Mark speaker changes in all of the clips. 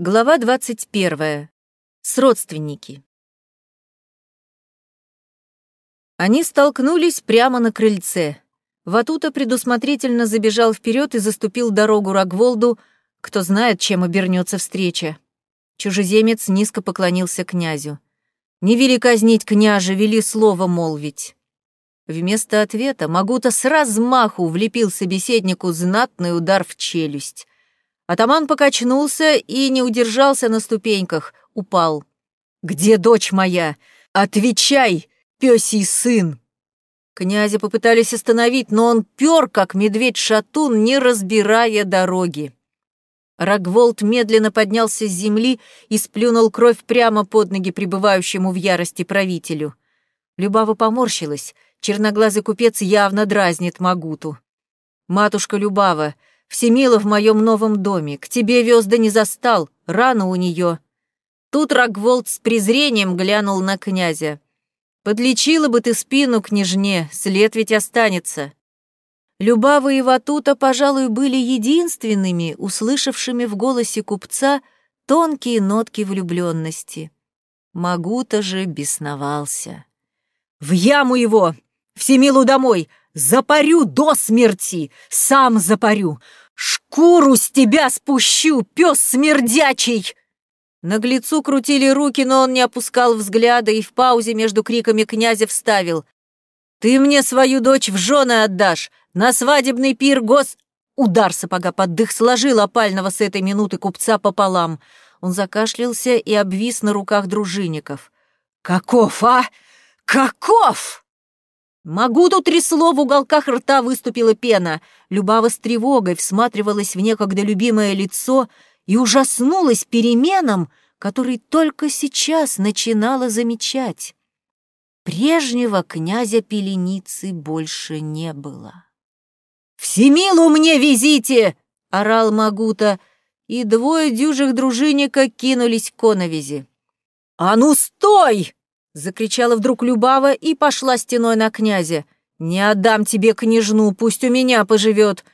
Speaker 1: Глава 21. Сродственники. Они столкнулись прямо на крыльце. Ватута предусмотрительно забежал вперед и заступил дорогу Рогволду, кто знает, чем обернется встреча. Чужеземец низко поклонился князю. «Не вели казнить княже, вели слово молвить». Вместо ответа Магута с размаху влепил собеседнику знатный удар в челюсть. Атаман покачнулся и не удержался на ступеньках, упал. «Где дочь моя? Отвечай, пёсий сын!» Князя попытались остановить, но он пёр, как медведь-шатун, не разбирая дороги. Рогволд медленно поднялся с земли и сплюнул кровь прямо под ноги пребывающему в ярости правителю. Любава поморщилась. Черноглазый купец явно дразнит Магуту. «Матушка Любава, Всемила в моем новом доме. К тебе вез да не застал. Рано у нее. Тут Рогволд с презрением глянул на князя. Подлечила бы ты спину, княжне, след ведь останется. Любава и Ватута, пожалуй, были единственными, услышавшими в голосе купца тонкие нотки влюбленности. Магута же бесновался. «В яму его! Всемилу домой! Запарю до смерти! Сам запарю! Шкуру с тебя спущу, пес смердячий!» Наглецу крутили руки, но он не опускал взгляда и в паузе между криками князя вставил. «Ты мне свою дочь в жены отдашь! На свадебный пир гос...» Удар сапога под дых сложил опального с этой минуты купца пополам. Он закашлялся и обвис на руках дружинников. «Каков, а? Каков?» Магуду трясло, в уголках рта выступила пена. Любава с тревогой всматривалась в некогда любимое лицо и ужаснулась переменам, которые только сейчас начинала замечать. Прежнего князя Пеленицы больше не было. «Всемилу мне везите!» — орал Магута, и двое дюжих дружинника кинулись к коновизи. «А ну стой!» Закричала вдруг Любава и пошла стеной на князя. «Не отдам тебе княжну, пусть у меня поживет.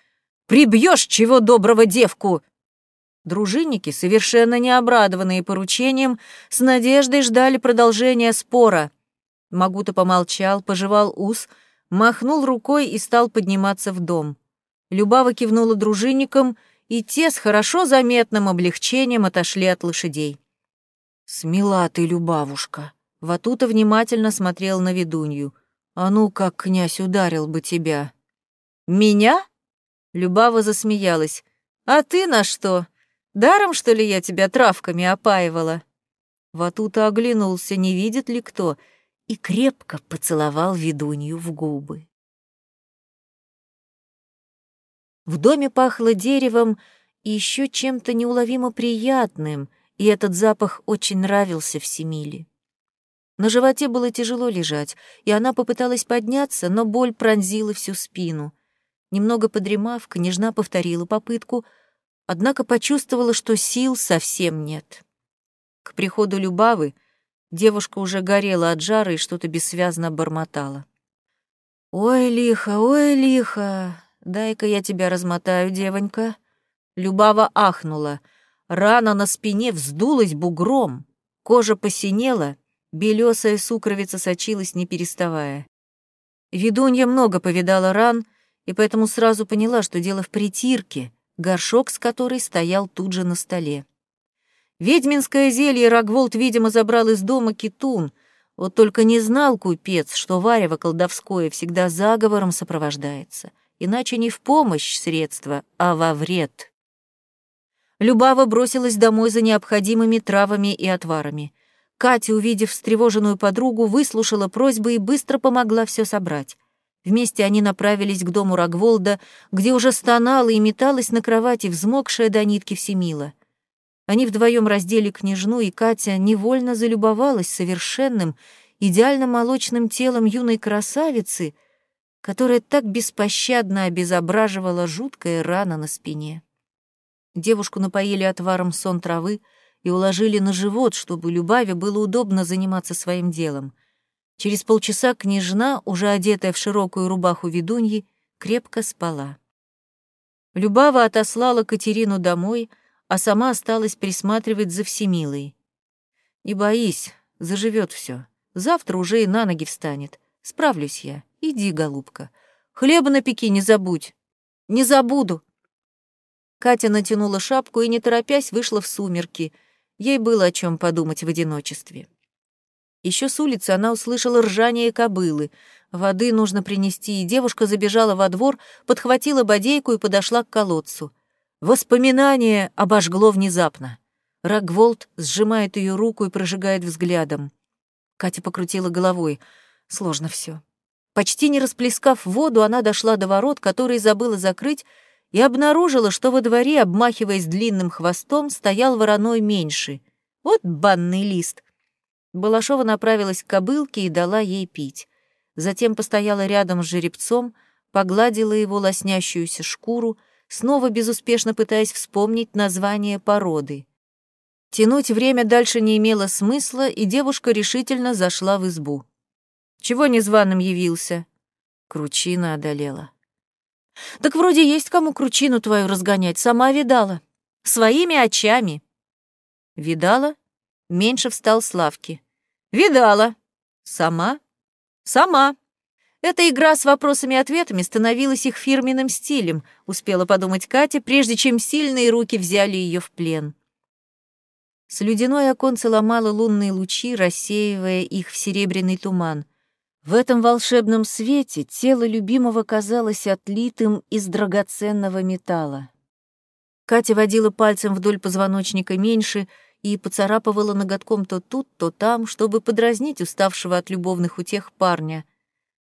Speaker 1: Прибьешь чего доброго девку!» Дружинники, совершенно не обрадованные поручением, с надеждой ждали продолжения спора. Магута помолчал, пожевал ус, махнул рукой и стал подниматься в дом. Любава кивнула дружинникам, и те с хорошо заметным облегчением отошли от лошадей. «Смела ты, Любавушка!» Ватута внимательно смотрел на ведунью. «А ну, как князь ударил бы тебя!» «Меня?» Любава засмеялась. «А ты на что? Даром, что ли, я тебя травками опаивала?» Ватута оглянулся, не видит ли кто, и крепко поцеловал ведунью в губы. В доме пахло деревом и еще чем-то неуловимо приятным, и этот запах очень нравился Всемиле. На животе было тяжело лежать, и она попыталась подняться, но боль пронзила всю спину. Немного подремав, княжна повторила попытку, однако почувствовала, что сил совсем нет. К приходу Любавы девушка уже горела от жара и что-то бессвязно бормотала. «Ой, лихо, ой, лихо, дай-ка я тебя размотаю, девонька». Любава ахнула. Рана на спине вздулась бугром, кожа посинела — Белесая сукровица сочилась, не переставая. Ведунья много повидала ран, и поэтому сразу поняла, что дело в притирке, горшок с которой стоял тут же на столе. Ведьминское зелье Рогволд, видимо, забрал из дома китун, вот только не знал купец, что варево колдовское всегда заговором сопровождается, иначе не в помощь средства, а во вред. Любава бросилась домой за необходимыми травами и отварами — Катя, увидев встревоженную подругу, выслушала просьбы и быстро помогла все собрать. Вместе они направились к дому Рогволда, где уже стонала и металась на кровати взмокшая до нитки Всемила. Они вдвоем раздели княжну, и Катя невольно залюбовалась совершенным, идеально молочным телом юной красавицы, которая так беспощадно обезображивала жуткая рана на спине. Девушку напоили отваром сон травы, и уложили на живот, чтобы Любаве было удобно заниматься своим делом. Через полчаса княжна, уже одетая в широкую рубаху ведуньи, крепко спала. Любава отослала Катерину домой, а сама осталась присматривать за Всемилой. «Не боись, заживет все. Завтра уже и на ноги встанет. Справлюсь я. Иди, голубка. Хлеба напеки, не забудь». «Не забуду». Катя натянула шапку и, не торопясь, вышла в сумерки. Ей было о чем подумать в одиночестве. Еще с улицы она услышала ржание кобылы. Воды нужно принести, и девушка забежала во двор, подхватила бодейку и подошла к колодцу. Воспоминание обожгло внезапно. Рогволд сжимает ее руку и прожигает взглядом. Катя покрутила головой. Сложно все. Почти не расплескав воду, она дошла до ворот, которые забыла закрыть, и обнаружила, что во дворе, обмахиваясь длинным хвостом, стоял вороной меньше. Вот банный лист. Балашова направилась к кобылке и дала ей пить. Затем постояла рядом с жеребцом, погладила его лоснящуюся шкуру, снова безуспешно пытаясь вспомнить название породы. Тянуть время дальше не имело смысла, и девушка решительно зашла в избу. Чего незваным явился? Кручина одолела. Так вроде есть кому кручину твою разгонять, сама видала. Своими очами. Видала? Меньше встал с лавки. Видала. Сама? Сама. Эта игра с вопросами-ответами становилась их фирменным стилем, успела подумать Катя, прежде чем сильные руки взяли ее в плен. С ледяной оконца ломало лунные лучи, рассеивая их в серебряный туман. В этом волшебном свете тело любимого казалось отлитым из драгоценного металла. Катя водила пальцем вдоль позвоночника меньше — и поцарапывала ноготком то тут, то там, чтобы подразнить уставшего от любовных утех парня.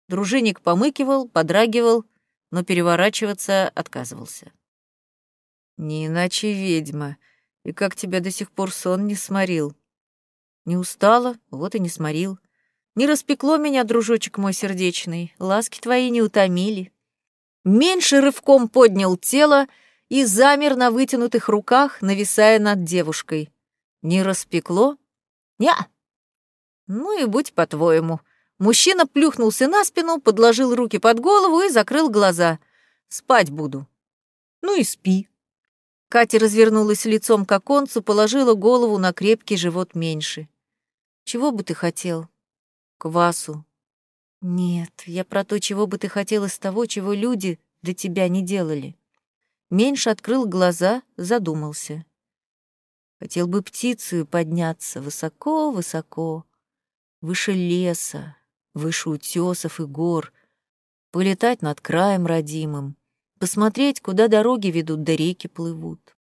Speaker 1: Дружинник помыкивал, подрагивал, но переворачиваться отказывался. «Не иначе ведьма. И как тебя до сих пор сон не сморил?» «Не устала, вот и не сморил. Не распекло меня, дружочек мой сердечный, ласки твои не утомили». Меньше рывком поднял тело и замер на вытянутых руках, нависая над девушкой. Не распекло? Ня. Ну и будь по-твоему. Мужчина плюхнулся на спину, подложил руки под голову и закрыл глаза. Спать буду. Ну и спи. Катя развернулась лицом к оконцу, положила голову на крепкий живот меньше. Чего бы ты хотел? Квасу. Нет, я про то, чего бы ты хотел из того, чего люди для тебя не делали. Меньше открыл глаза, задумался. Хотел бы птицей подняться высоко-высоко, выше леса, выше утесов и гор, полетать над краем родимым, посмотреть, куда дороги ведут да реки плывут.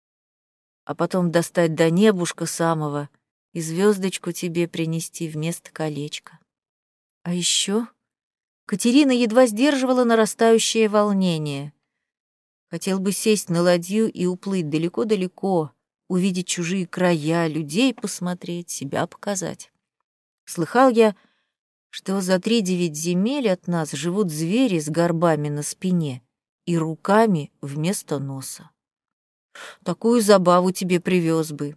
Speaker 1: А потом достать до небушка самого и звездочку тебе принести вместо колечка. А еще Катерина едва сдерживала нарастающее волнение. Хотел бы сесть на ладью и уплыть далеко-далеко, увидеть чужие края, людей посмотреть, себя показать. Слыхал я, что за три девять земель от нас живут звери с горбами на спине и руками вместо носа. Такую забаву тебе привез бы.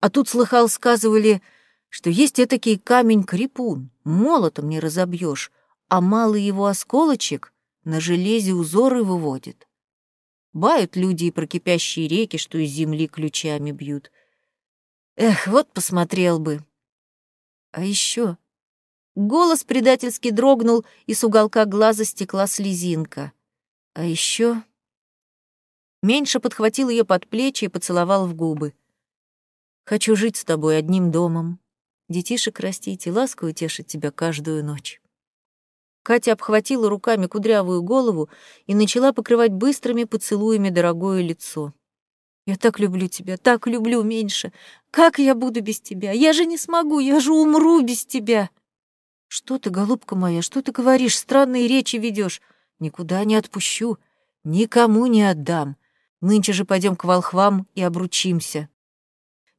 Speaker 1: А тут слыхал, сказывали, что есть этакий камень-крепун, молотом не разобьешь, а малый его осколочек на железе узоры выводит. Бают люди и про кипящие реки, что из земли ключами бьют. Эх, вот посмотрел бы. А еще Голос предательски дрогнул, и с уголка глаза стекла слезинка. А еще Меньше подхватил ее под плечи и поцеловал в губы. «Хочу жить с тобой одним домом, детишек растить и ласку утешить тебя каждую ночь». Катя обхватила руками кудрявую голову и начала покрывать быстрыми поцелуями дорогое лицо. «Я так люблю тебя, так люблю меньше. Как я буду без тебя? Я же не смогу, я же умру без тебя!» «Что ты, голубка моя, что ты говоришь? Странные речи ведешь. Никуда не отпущу, никому не отдам. Нынче же пойдем к волхвам и обручимся».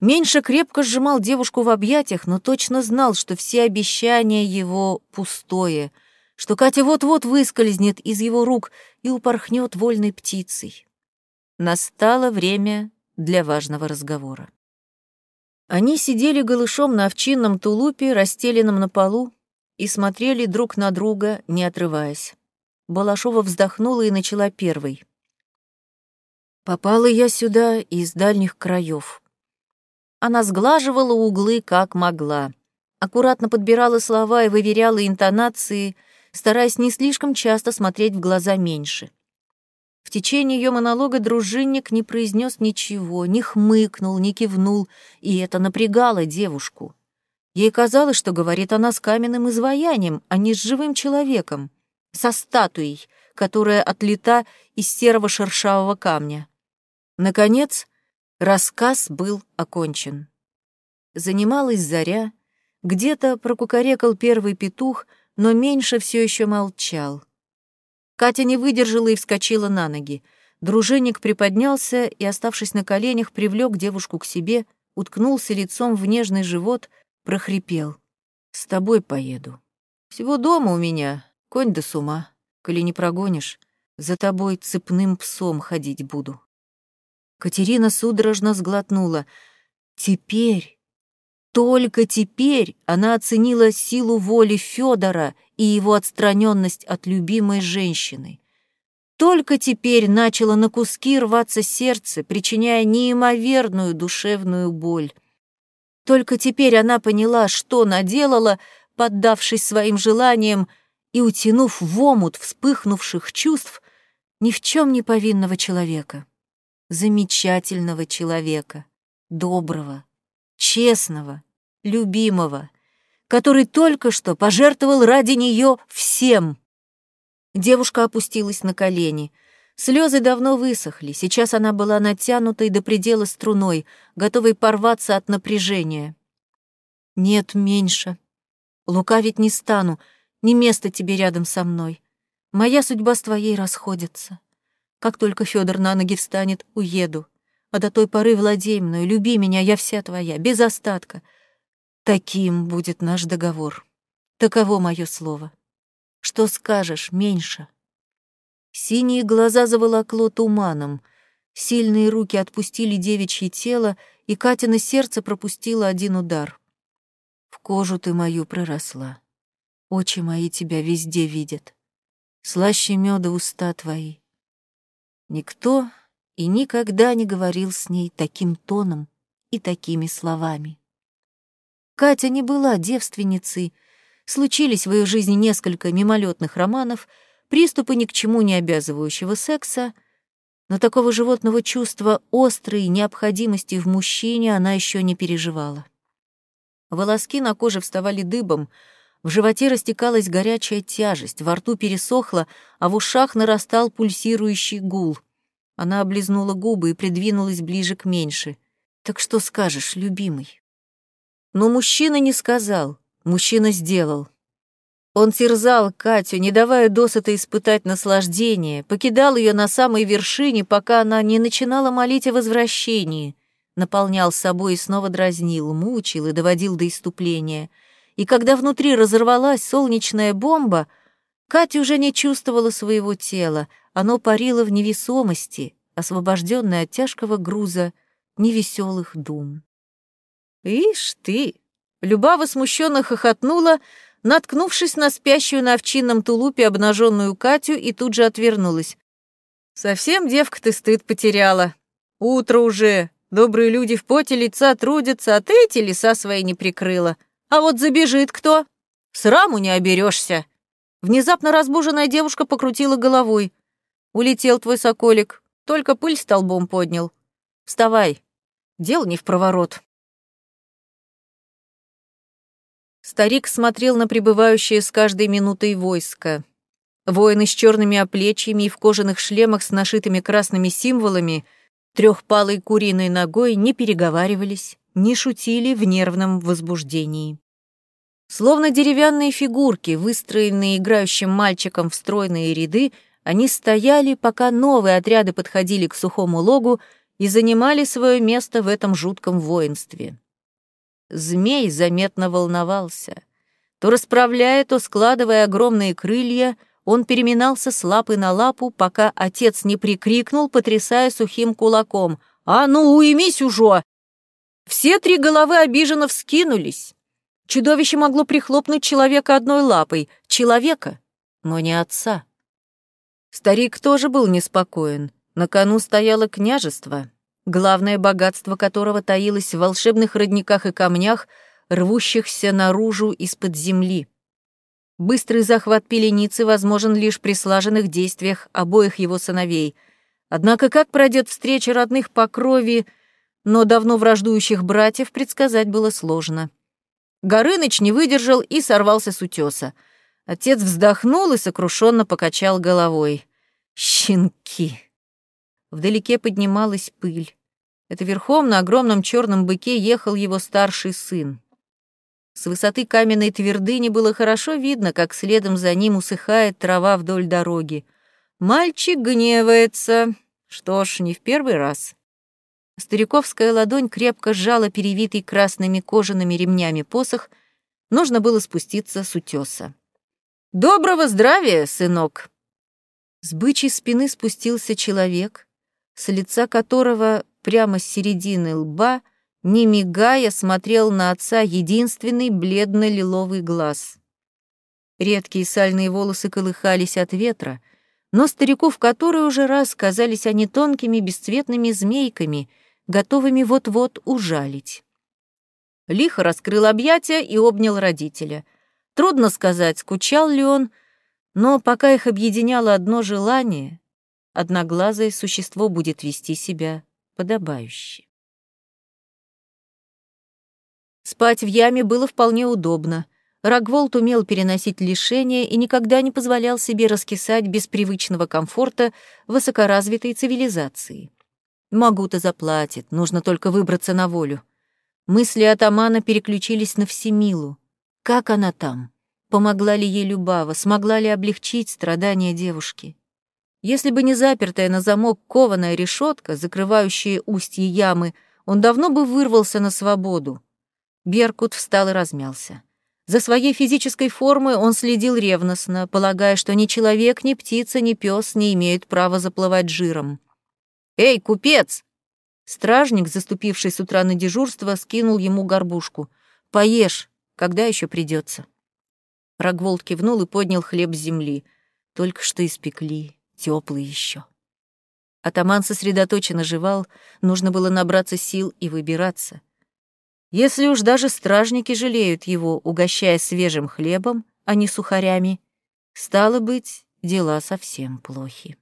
Speaker 1: Меньше крепко сжимал девушку в объятиях, но точно знал, что все обещания его пустое — что Катя вот-вот выскользнет из его рук и упорхнет вольной птицей. Настало время для важного разговора. Они сидели голышом на овчинном тулупе, расстеленном на полу, и смотрели друг на друга, не отрываясь. Балашова вздохнула и начала первой. Попала я сюда из дальних краев. Она сглаживала углы, как могла. Аккуратно подбирала слова и выверяла интонации, стараясь не слишком часто смотреть в глаза меньше. В течение ее монолога дружинник не произнес ничего, не хмыкнул, не кивнул, и это напрягало девушку. Ей казалось, что говорит она с каменным изваянием, а не с живым человеком, со статуей, которая отлита из серого шершавого камня. Наконец, рассказ был окончен. Занималась заря, где-то прокукарекал первый петух, но меньше все еще молчал. Катя не выдержала и вскочила на ноги. Дружинник приподнялся и, оставшись на коленях, привлек девушку к себе, уткнулся лицом в нежный живот, прохрипел. «С тобой поеду. Всего дома у меня, конь до с ума. Коли не прогонишь, за тобой цепным псом ходить буду». Катерина судорожно сглотнула. Теперь, только теперь она оценила силу воли Федора и его отстраненность от любимой женщины. Только теперь начало на куски рваться сердце, причиняя неимоверную душевную боль. Только теперь она поняла, что наделала, поддавшись своим желаниям и утянув в омут вспыхнувших чувств ни в чем не повинного человека замечательного человека, доброго, честного, любимого, который только что пожертвовал ради нее всем. Девушка опустилась на колени. Слезы давно высохли, сейчас она была натянутой до предела струной, готовой порваться от напряжения. «Нет, меньше. Лукавить не стану, не место тебе рядом со мной. Моя судьба с твоей расходится. Как только Федор на ноги встанет, уеду. А до той поры владей мной, люби меня, я вся твоя, без остатка. Таким будет наш договор. Таково мое слово. Что скажешь, меньше? Синие глаза заволокло туманом. Сильные руки отпустили девичье тело, и Катина сердце пропустило один удар. В кожу ты мою проросла. Очи мои тебя везде видят. Слаще меда уста твои. Никто и никогда не говорил с ней таким тоном и такими словами. Катя не была девственницей, случились в ее жизни несколько мимолетных романов, приступы ни к чему не обязывающего секса, но такого животного чувства острой необходимости в мужчине она еще не переживала. Волоски на коже вставали дыбом, в животе растекалась горячая тяжесть, во рту пересохло, а в ушах нарастал пульсирующий гул. Она облизнула губы и придвинулась ближе к меньше. «Так что скажешь, любимый?» Но мужчина не сказал, мужчина сделал. Он терзал Катю, не давая досыта испытать наслаждение, покидал ее на самой вершине, пока она не начинала молить о возвращении, наполнял собой и снова дразнил, мучил и доводил до иступления — и когда внутри разорвалась солнечная бомба, Катя уже не чувствовала своего тела, оно парило в невесомости, освобожденное от тяжкого груза невеселых дум. «Ишь ты!» Любава смущенно хохотнула, наткнувшись на спящую на овчинном тулупе обнаженную Катю, и тут же отвернулась. «Совсем, девка, ты стыд потеряла. Утро уже. Добрые люди в поте лица трудятся, а ты эти леса свои не прикрыла. А вот забежит кто? Сраму не оберешься. Внезапно разбуженная девушка покрутила головой. Улетел твой соколик, только пыль столбом поднял. Вставай, дело не в проворот. Старик смотрел на прибывающее с каждой минутой войско. Воины с черными оплечьями и в кожаных шлемах с нашитыми красными символами, трехпалой куриной ногой не переговаривались, не шутили в нервном возбуждении. Словно деревянные фигурки, выстроенные играющим мальчиком в стройные ряды, они стояли, пока новые отряды подходили к сухому логу и занимали свое место в этом жутком воинстве. Змей заметно волновался. То расправляя, то складывая огромные крылья, он переминался с лапы на лапу, пока отец не прикрикнул, потрясая сухим кулаком. «А ну, уймись уже!» Все три головы обиженно вскинулись. Чудовище могло прихлопнуть человека одной лапой. Человека, но не отца. Старик тоже был неспокоен. На кону стояло княжество, главное богатство которого таилось в волшебных родниках и камнях, рвущихся наружу из-под земли. Быстрый захват пеленицы возможен лишь при слаженных действиях обоих его сыновей. Однако как пройдет встреча родных по крови, но давно враждующих братьев предсказать было сложно. Горыныч не выдержал и сорвался с утеса. Отец вздохнул и сокрушенно покачал головой. «Щенки!» Вдалеке поднималась пыль. Это верхом на огромном черном быке ехал его старший сын. С высоты каменной твердыни было хорошо видно, как следом за ним усыхает трава вдоль дороги. Мальчик гневается. Что ж, не в первый раз. Стариковская ладонь крепко сжала перевитый красными кожаными ремнями посох. Нужно было спуститься с утеса. «Доброго здравия, сынок!» С бычьей спины спустился человек, с лица которого прямо с середины лба не мигая, смотрел на отца единственный бледно-лиловый глаз. Редкие сальные волосы колыхались от ветра, но старику в который уже раз казались они тонкими бесцветными змейками, готовыми вот-вот ужалить. Лихо раскрыл объятия и обнял родителя. Трудно сказать, скучал ли он, но пока их объединяло одно желание, одноглазое существо будет вести себя подобающе. Спать в яме было вполне удобно. Рогволд умел переносить лишения и никогда не позволял себе раскисать без привычного комфорта высокоразвитой цивилизации. Магута заплатит, нужно только выбраться на волю. Мысли атамана переключились на Всемилу. Как она там? Помогла ли ей Любава? Смогла ли облегчить страдания девушки? Если бы не запертая на замок кованая решетка, закрывающая устье ямы, он давно бы вырвался на свободу. Беркут встал и размялся. За своей физической формой он следил ревностно, полагая, что ни человек, ни птица, ни пес не имеют права заплывать жиром. «Эй, купец!» Стражник, заступивший с утра на дежурство, скинул ему горбушку. «Поешь, когда еще придется. Рогволд кивнул и поднял хлеб с земли. Только что испекли, теплый еще. Атаман сосредоточенно жевал, нужно было набраться сил и выбираться. Если уж даже стражники жалеют его, угощая свежим хлебом, а не сухарями, стало быть, дела совсем плохи.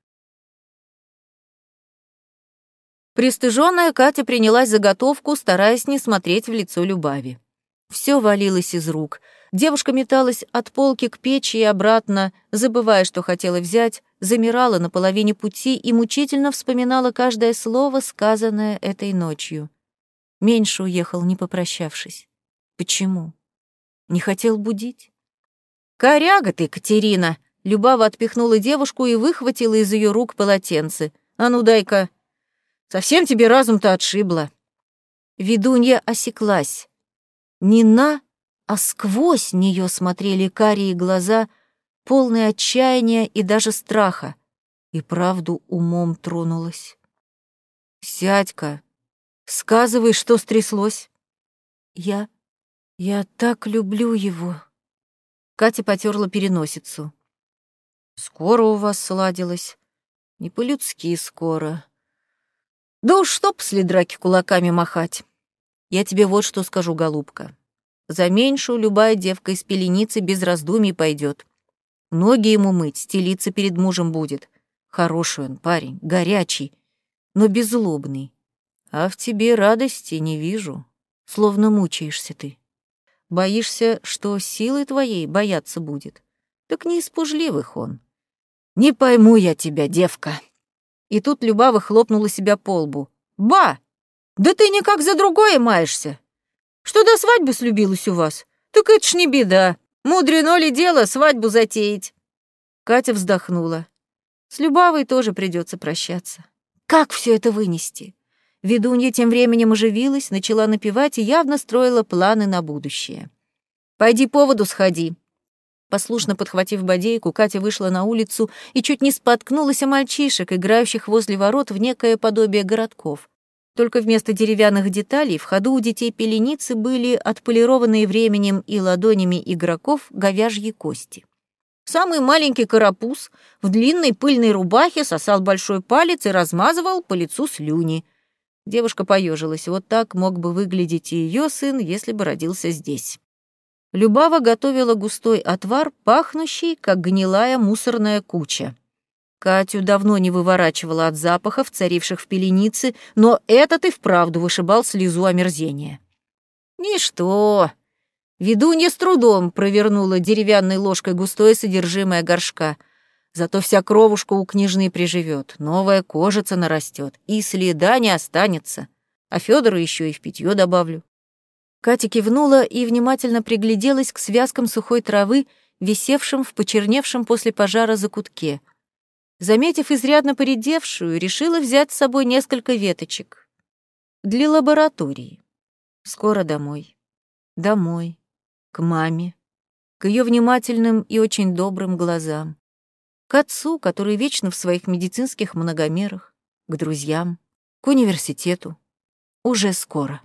Speaker 1: Пристыженная Катя принялась заготовку, стараясь не смотреть в лицо Любави. Все валилось из рук. Девушка металась от полки к печи и обратно, забывая, что хотела взять, замирала на половине пути и мучительно вспоминала каждое слово, сказанное этой ночью. Меньше уехал, не попрощавшись. Почему? Не хотел будить? «Коряга ты, Катерина!» Любава отпихнула девушку и выхватила из ее рук полотенце. «А ну дай-ка! Совсем тебе разум-то отшибло!» Ведунья осеклась. Не на, а сквозь нее смотрели карие глаза, полные отчаяния и даже страха. И правду умом тронулась. «Сядь-ка, Сказывай, что стряслось. Я... я так люблю его. Катя потерла переносицу. Скоро у вас сладилось. Не по-людски скоро. Да уж что после драки кулаками махать. Я тебе вот что скажу, голубка. За меньшую любая девка из пеленицы без раздумий пойдет. Ноги ему мыть, стелиться перед мужем будет. Хороший он парень, горячий, но беззлобный. А в тебе радости не вижу, словно мучаешься ты. Боишься, что силы твоей бояться будет? Так не из пужливых он. Не пойму я тебя, девка. И тут Любава хлопнула себя по лбу. Ба! Да ты никак за другое маешься. Что до свадьбы слюбилась у вас? Так это ж не беда. Мудрено ли дело свадьбу затеять? Катя вздохнула. С Любавой тоже придется прощаться. Как все это вынести? Ведунья тем временем оживилась, начала напевать и явно строила планы на будущее. «Пойди поводу сходи». Послушно подхватив бодейку, Катя вышла на улицу и чуть не споткнулась о мальчишек, играющих возле ворот в некое подобие городков. Только вместо деревянных деталей в ходу у детей пеленицы были отполированные временем и ладонями игроков говяжьи кости. Самый маленький карапуз в длинной пыльной рубахе сосал большой палец и размазывал по лицу слюни. Девушка поежилась. Вот так мог бы выглядеть и ее сын, если бы родился здесь. Любава готовила густой отвар, пахнущий, как гнилая мусорная куча. Катю давно не выворачивала от запахов, царивших в пеленице, но этот и вправду вышибал слезу омерзения. «Ничто!» Ведунья с трудом провернула деревянной ложкой густое содержимое горшка. Зато вся кровушка у княжны приживет, новая кожица нарастет, и следа не останется. А Федору еще и в питье добавлю. Катя кивнула и внимательно пригляделась к связкам сухой травы, висевшим в почерневшем после пожара закутке. Заметив изрядно поредевшую, решила взять с собой несколько веточек. Для лаборатории. Скоро домой. Домой к маме, к ее внимательным и очень добрым глазам, к отцу, который вечно в своих медицинских многомерах, к друзьям, к университету. Уже скоро.